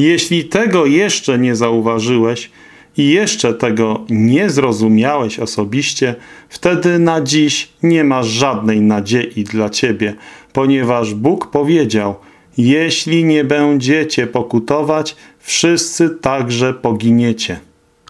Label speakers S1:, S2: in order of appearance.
S1: Jeśli tego jeszcze nie zauważyłeś i jeszcze tego nie zrozumiałeś osobiście, wtedy na dziś nie ma żadnej nadziei dla ciebie, ponieważ Bóg powiedział, jeśli nie będziecie pokutować, wszyscy także poginiecie.